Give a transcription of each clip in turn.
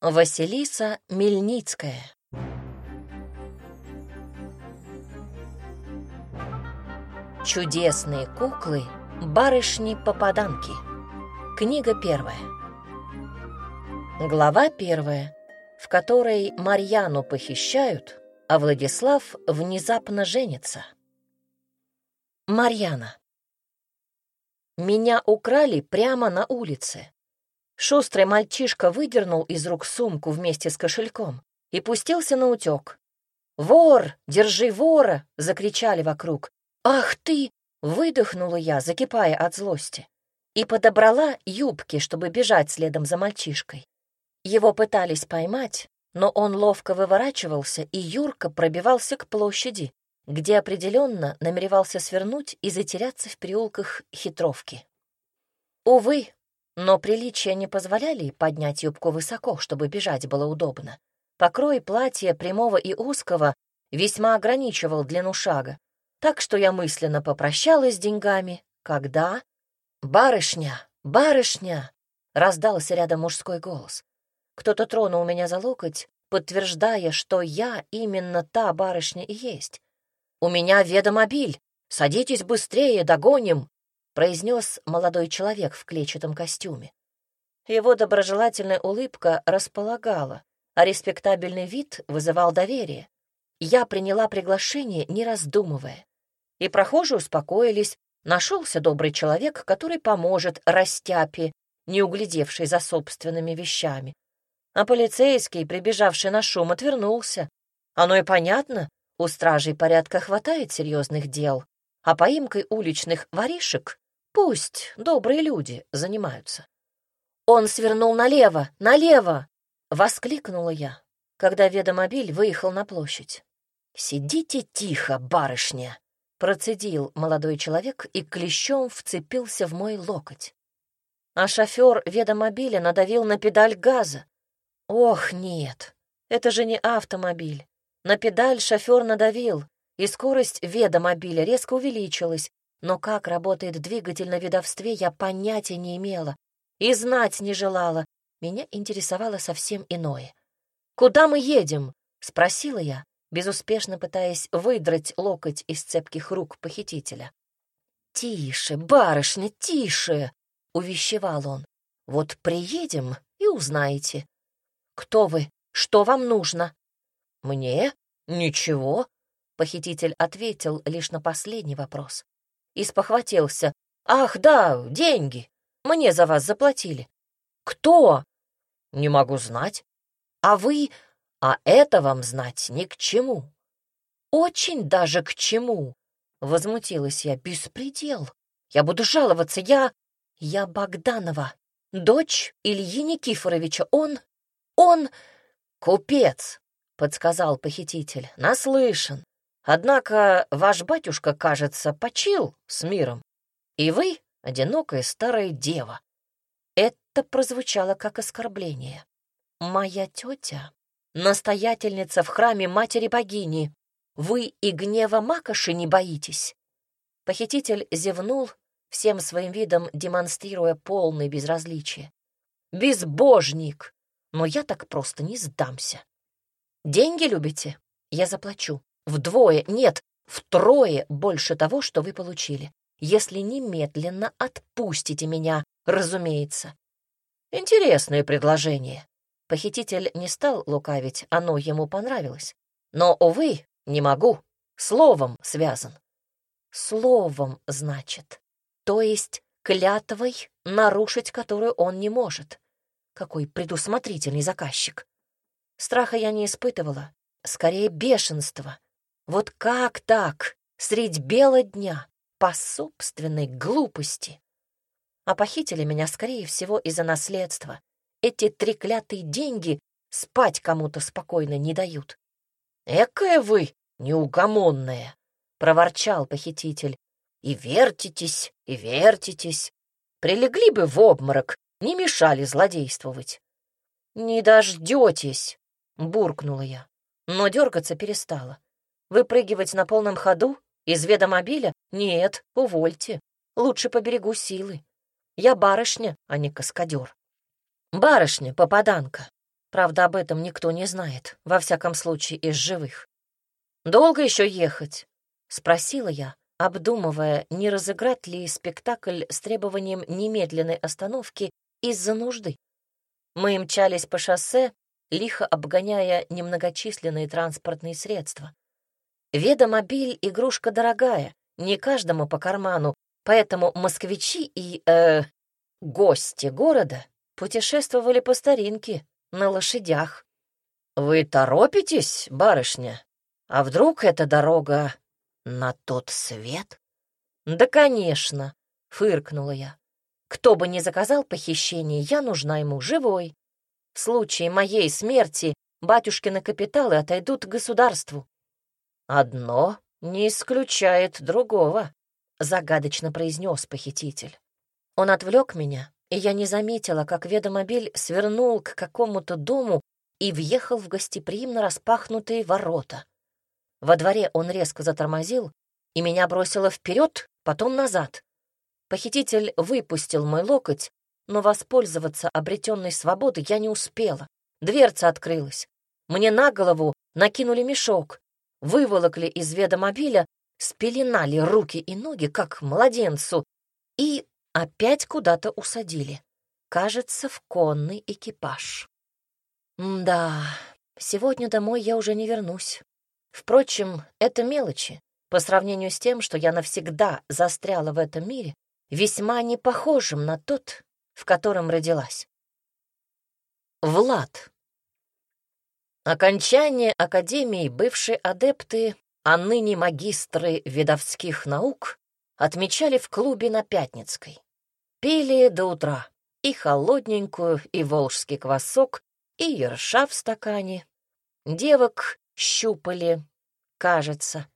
Василиса Мельницкая Чудесные куклы, барышни-попаданки Книга первая Глава первая, в которой Марьяну похищают, а Владислав внезапно женится. Марьяна Меня украли прямо на улице. Шустрый мальчишка выдернул из рук сумку вместе с кошельком и пустился на утек. «Вор! Держи вора!» — закричали вокруг. «Ах ты!» — выдохнула я, закипая от злости, и подобрала юбки, чтобы бежать следом за мальчишкой. Его пытались поймать, но он ловко выворачивался, и Юрка пробивался к площади, где определенно намеревался свернуть и затеряться в переулках хитровки. Увы, но приличия не позволяли поднять юбку высоко, чтобы бежать было удобно. Покрой платья прямого и узкого весьма ограничивал длину шага, так что я мысленно попрощалась с деньгами, когда... «Барышня! Барышня!» — раздался рядом мужской голос. Кто-то тронул меня за локоть, подтверждая, что я именно та барышня и есть. «У меня ведомобиль! Садитесь быстрее, догоним!» Произнес молодой человек в клетчатом костюме. Его доброжелательная улыбка располагала, а респектабельный вид вызывал доверие. Я приняла приглашение, не раздумывая. И прохожие успокоились, нашелся добрый человек, который поможет растяпе, не углядевший за собственными вещами. А полицейский, прибежавший на шум, отвернулся. Оно и понятно, у стражей порядка хватает серьезных дел, а поимкой уличных воришек Пусть добрые люди занимаются. Он свернул налево, налево! Воскликнула я, когда ведомобиль выехал на площадь. «Сидите тихо, барышня!» Процедил молодой человек и клещом вцепился в мой локоть. А шофер ведомобиля надавил на педаль газа. Ох, нет, это же не автомобиль. На педаль шофер надавил, и скорость ведомобиля резко увеличилась, но как работает двигатель на видовстве, я понятия не имела и знать не желала. Меня интересовало совсем иное. «Куда мы едем?» — спросила я, безуспешно пытаясь выдрать локоть из цепких рук похитителя. «Тише, барышня, тише!» — увещевал он. «Вот приедем и узнаете. Кто вы? Что вам нужно?» «Мне? Ничего», — похититель ответил лишь на последний вопрос и спохватился. «Ах, да, деньги. Мне за вас заплатили». «Кто?» «Не могу знать». «А вы...» «А это вам знать ни к чему». «Очень даже к чему», — возмутилась я. «Беспредел. Я буду жаловаться. Я... Я Богданова, дочь Ильи Никифоровича. Он... Он... Купец», — подсказал похититель. «Наслышан. Однако ваш батюшка, кажется, почил с миром, и вы — одинокая старая дева. Это прозвучало как оскорбление. Моя тетя — настоятельница в храме матери-богини. Вы и гнева Макоши не боитесь? Похититель зевнул, всем своим видом демонстрируя полное безразличие. «Безбожник! Но я так просто не сдамся. Деньги любите? Я заплачу. Вдвое, нет, втрое больше того, что вы получили. Если немедленно отпустите меня, разумеется. Интересное предложение. Похититель не стал лукавить, оно ему понравилось. Но, увы, не могу. Словом связан. Словом, значит. То есть клятвой, нарушить которую он не может. Какой предусмотрительный заказчик. Страха я не испытывала, скорее бешенство. Вот как так, средь бела дня, по собственной глупости? А похитили меня, скорее всего, из-за наследства. Эти треклятые деньги спать кому-то спокойно не дают. «Экая вы неугомонная!» — проворчал похититель. «И вертитесь, и вертитесь. Прилегли бы в обморок, не мешали злодействовать». «Не дождетесь!» — буркнула я, но дергаться перестала. Выпрыгивать на полном ходу? Из ведомобиля? Нет, увольте. Лучше поберегу силы. Я барышня, а не каскадер. Барышня, попаданка. Правда, об этом никто не знает, во всяком случае, из живых. «Долго еще ехать?» — спросила я, обдумывая, не разыграть ли спектакль с требованием немедленной остановки из-за нужды. Мы мчались по шоссе, лихо обгоняя немногочисленные транспортные средства. Ведомобиль — игрушка дорогая, не каждому по карману, поэтому москвичи и, э, гости города путешествовали по старинке, на лошадях. «Вы торопитесь, барышня? А вдруг эта дорога на тот свет?» «Да, конечно», — фыркнула я. «Кто бы ни заказал похищение, я нужна ему живой. В случае моей смерти батюшкины капиталы отойдут к государству». «Одно не исключает другого», — загадочно произнес похититель. Он отвлек меня, и я не заметила, как ведомобиль свернул к какому-то дому и въехал в гостеприимно распахнутые ворота. Во дворе он резко затормозил, и меня бросило вперед, потом назад. Похититель выпустил мой локоть, но воспользоваться обретенной свободой я не успела. Дверца открылась. Мне на голову накинули мешок, выволокли из ведомобиля, спеленали руки и ноги, как младенцу, и опять куда-то усадили. Кажется, в конный экипаж. да, сегодня домой я уже не вернусь. Впрочем, это мелочи по сравнению с тем, что я навсегда застряла в этом мире, весьма не похожим на тот, в котором родилась. Влад. Окончание Академии бывшие адепты, а ныне магистры видовских наук отмечали в клубе на Пятницкой. Пили до утра и холодненькую, и волжский квасок, и ерша в стакане. Девок щупали, кажется.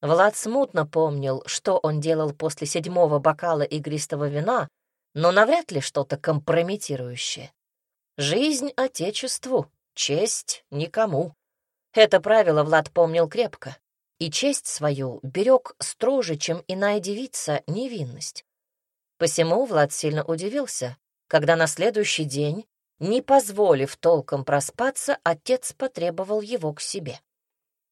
Влад смутно помнил, что он делал после седьмого бокала игристого вина, но навряд ли что-то компрометирующее. Жизнь Отечеству, честь никому. Это правило Влад помнил крепко и честь свою берег строже, чем иная девица, невинность. Посему Влад сильно удивился, когда на следующий день, не позволив толком проспаться, отец потребовал его к себе.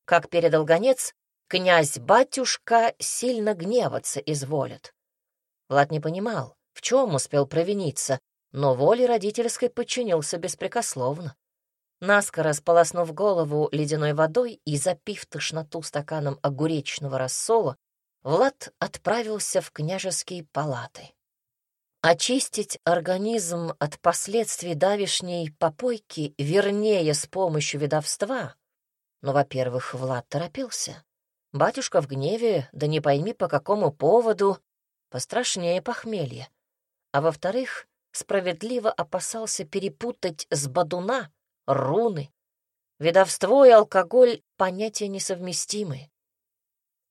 Как передал гонец, князь-батюшка сильно гневаться изволит. Влад не понимал, в чем успел провиниться, но воле родительской подчинился беспрекословно. Наскоро сполоснув голову ледяной водой и запив тошноту стаканом огуречного рассола, Влад отправился в княжеские палаты. Очистить организм от последствий давишней попойки вернее с помощью ведовства. Но, во-первых, Влад торопился. Батюшка в гневе, да не пойми по какому поводу, пострашнее похмелья. А во-вторых, справедливо опасался перепутать с бадуна руны. Ведовство и алкоголь — понятия несовместимые.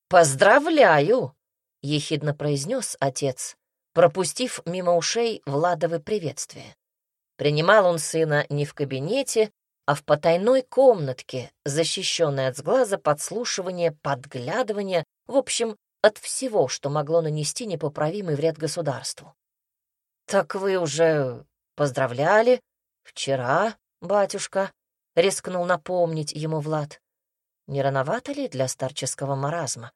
«Поздравляю!» — ехидно произнес отец, пропустив мимо ушей Владовы приветствие. Принимал он сына не в кабинете, а в потайной комнатке, защищенной от сглаза, подслушивания, подглядывания, в общем, от всего, что могло нанести непоправимый вред государству. «Так вы уже поздравляли? Вчера?» Батюшка», — рискнул напомнить ему Влад. «Не рановато ли для старческого маразма?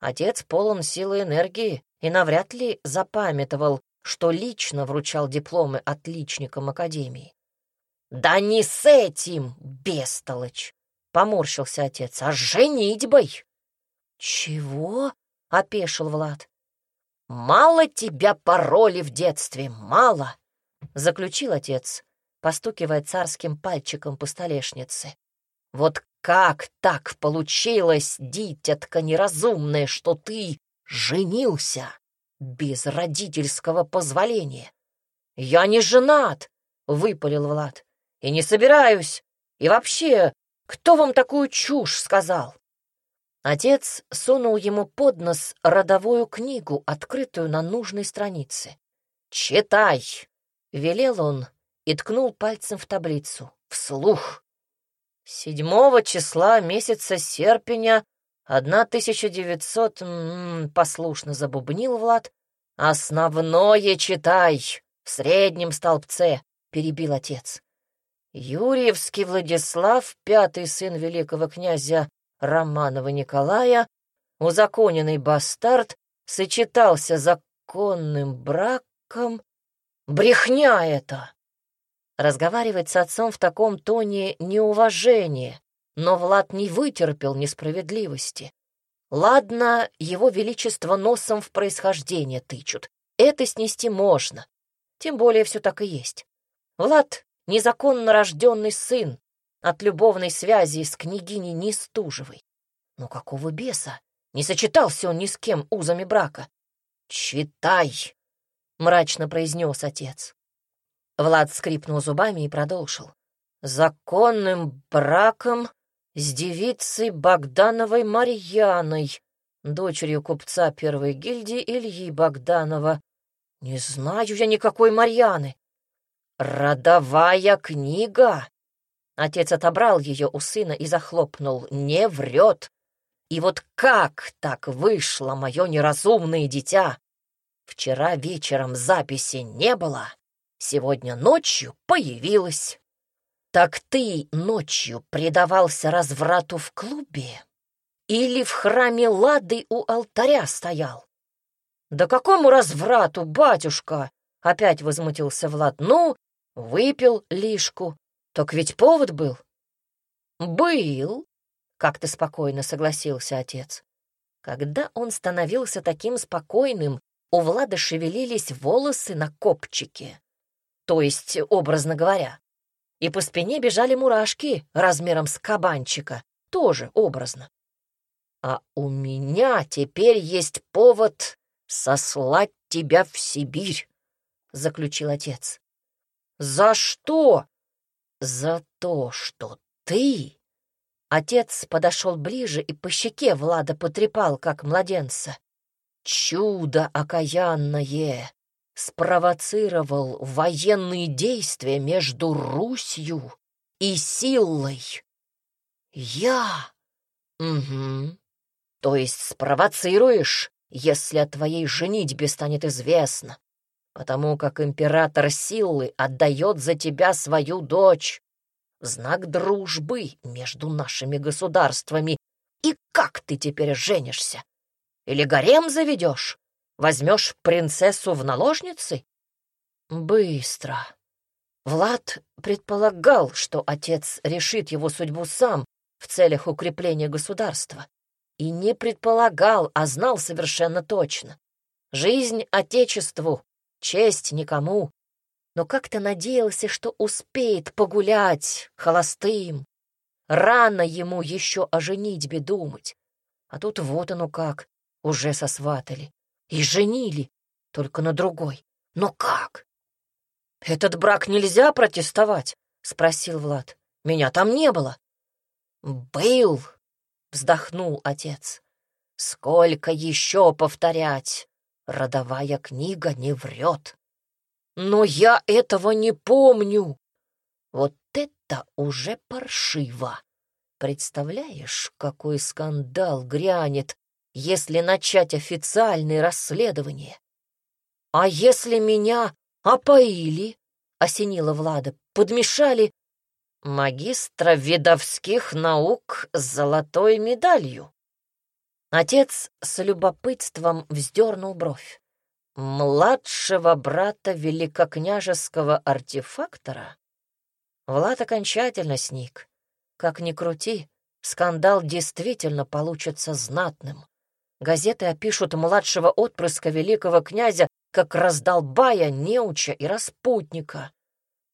Отец полон силы и энергии и навряд ли запамятовал, что лично вручал дипломы отличникам Академии». «Да не с этим, бестолочь!» — поморщился отец. «А с женитьбой!» «Чего?» — опешил Влад. «Мало тебя пароли в детстве, мало!» — заключил отец, постукивая царским пальчиком по столешнице. «Вот как так получилось, дитятка неразумная, что ты женился без родительского позволения?» «Я не женат!» — выпалил Влад. «И не собираюсь. И вообще, кто вам такую чушь сказал?» Отец сунул ему под нос родовую книгу, открытую на нужной странице. «Читай!» — велел он, и ткнул пальцем в таблицу. Вслух. Седьмого числа месяца серпеня 1900... М -м, послушно забубнил Влад. «Основное читай! В среднем столбце!» — перебил отец. Юрьевский Владислав, пятый сын великого князя Романова Николая, узаконенный бастард, сочетался законным браком. Брехня это! Разговаривать с отцом в таком тоне неуважение, но Влад не вытерпел несправедливости. Ладно, его величество носом в происхождение тычут. Это снести можно. Тем более все так и есть. Влад — незаконно рожденный сын от любовной связи с княгиней Нестужевой. Но какого беса? Не сочетался он ни с кем узами брака. «Читай!» — мрачно произнес отец. Влад скрипнул зубами и продолжил. «Законным браком с девицей Богдановой Марьяной, дочерью купца первой гильдии Ильи Богданова. Не знаю я никакой Марьяны. Родовая книга!» Отец отобрал ее у сына и захлопнул. «Не врет! И вот как так вышло мое неразумное дитя? Вчера вечером записи не было, сегодня ночью появилась. Так ты ночью предавался разврату в клубе или в храме Лады у алтаря стоял? Да какому разврату, батюшка? Опять возмутился Влад. Ну, выпил лишку. Так ведь повод был. Был, как-то спокойно согласился отец. Когда он становился таким спокойным, у Влада шевелились волосы на копчике то есть, образно говоря. И по спине бежали мурашки размером с кабанчика, тоже образно. А у меня теперь есть повод сослать тебя в Сибирь, — заключил отец. За что? За то, что ты... Отец подошел ближе и по щеке Влада потрепал, как младенца. Чудо окаянное! Спровоцировал военные действия между Русью и силой. Я? Угу. То есть спровоцируешь, если о твоей женитьбе станет известно, потому как император силы отдает за тебя свою дочь. Знак дружбы между нашими государствами. И как ты теперь женишься? Или гарем заведешь? Возьмешь принцессу в наложницы? Быстро. Влад предполагал, что отец решит его судьбу сам в целях укрепления государства. И не предполагал, а знал совершенно точно. Жизнь Отечеству, честь никому. Но как-то надеялся, что успеет погулять холостым. Рано ему еще о женитьбе думать. А тут вот оно как, уже сосватали. И женили, только на другой. Но как? «Этот брак нельзя протестовать?» — спросил Влад. «Меня там не было». «Был», — вздохнул отец. «Сколько еще повторять? Родовая книга не врет». «Но я этого не помню». «Вот это уже паршиво. Представляешь, какой скандал грянет, если начать официальное расследование. А если меня опоили, осенила Влада, подмешали магистра видовских наук с золотой медалью. Отец с любопытством вздернул бровь. Младшего брата великокняжеского артефактора? Влад окончательно сник. Как ни крути, скандал действительно получится знатным. Газеты опишут младшего отпрыска великого князя как раздолбая, неуча и распутника.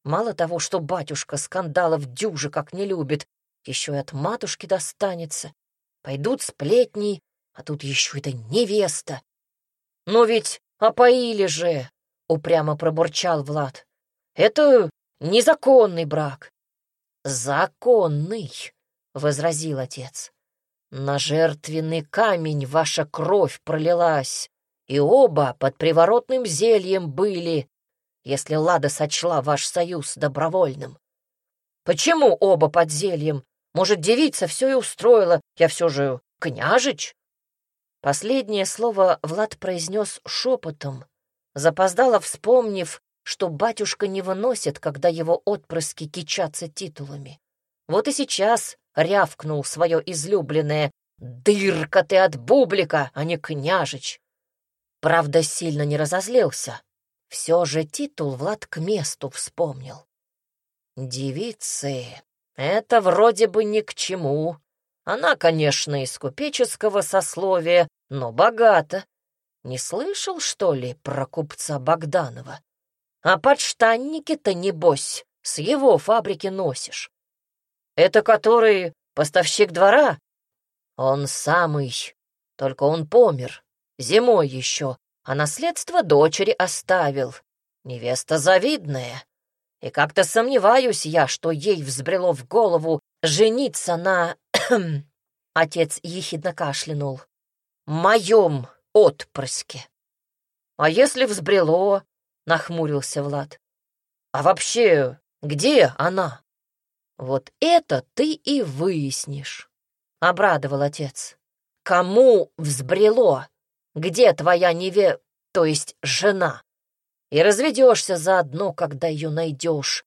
Мало того, что батюшка скандалов дюжи как не любит, еще и от матушки достанется. Пойдут сплетни, а тут еще это невеста. Но ведь опоили же, — упрямо пробурчал Влад. Это незаконный брак. Законный, — возразил отец. На жертвенный камень ваша кровь пролилась, и оба под приворотным зельем были, если Лада сочла ваш союз добровольным. Почему оба под зельем? Может, девица все и устроила, я все же княжич? Последнее слово Влад произнес шепотом, запоздало вспомнив, что батюшка не выносит, когда его отпрыски кичатся титулами. Вот и сейчас рявкнул свое излюбленное «Дырка ты от бублика, а не княжич!» Правда, сильно не разозлился. Все же титул Влад к месту вспомнил. «Девицы, это вроде бы ни к чему. Она, конечно, из купеческого сословия, но богата. Не слышал, что ли, про купца Богданова? А подштанники-то, небось, с его фабрики носишь. Это который поставщик двора? Он самый, только он помер, зимой еще, а наследство дочери оставил. Невеста завидная. И как-то сомневаюсь я, что ей взбрело в голову жениться на... Отец ехидно кашлянул. Моем отпрыске. А если взбрело? Нахмурился Влад. А вообще, где она? Вот это ты и выяснишь. Обрадовал отец. Кому взбрело? Где твоя неве... то есть жена? и разведешься заодно, когда ее найдешь.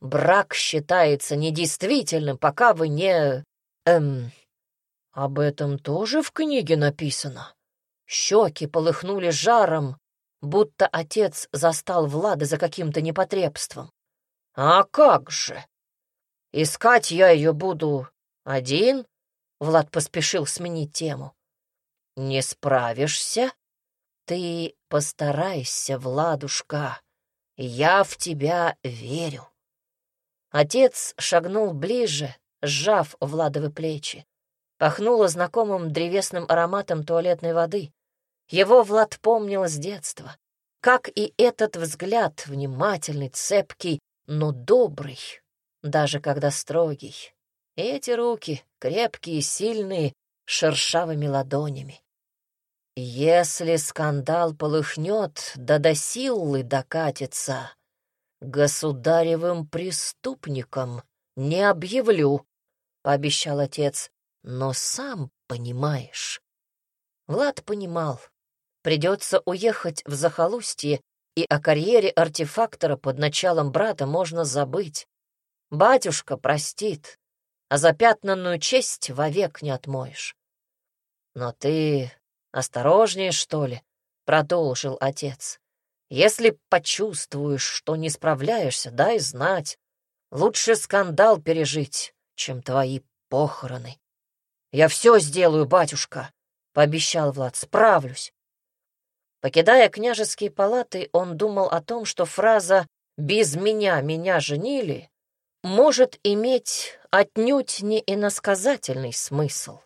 Брак считается недействительным, пока вы не... Эм... Об этом тоже в книге написано. Щеки полыхнули жаром, будто отец застал Влада за каким-то непотребством. А как же? Искать я ее буду один? Влад поспешил сменить тему. Не справишься? Ты постарайся, Владушка, я в тебя верю. Отец шагнул ближе, сжав Владовы плечи. Пахнуло знакомым древесным ароматом туалетной воды. Его Влад помнил с детства. Как и этот взгляд, внимательный, цепкий, но добрый, даже когда строгий. эти руки, крепкие, сильные, шершавыми ладонями. Если скандал полыхнет, да до силы докатится, государевым преступником не объявлю, — пообещал отец, — но сам понимаешь. Влад понимал, придется уехать в захолустье, и о карьере артефактора под началом брата можно забыть. Батюшка простит, а запятнанную честь вовек не отмоешь. Но ты «Осторожнее, что ли?» — продолжил отец. «Если почувствуешь, что не справляешься, дай знать. Лучше скандал пережить, чем твои похороны». «Я все сделаю, батюшка», — пообещал Влад, — «справлюсь». Покидая княжеские палаты, он думал о том, что фраза «без меня меня женили» может иметь отнюдь не иносказательный смысл.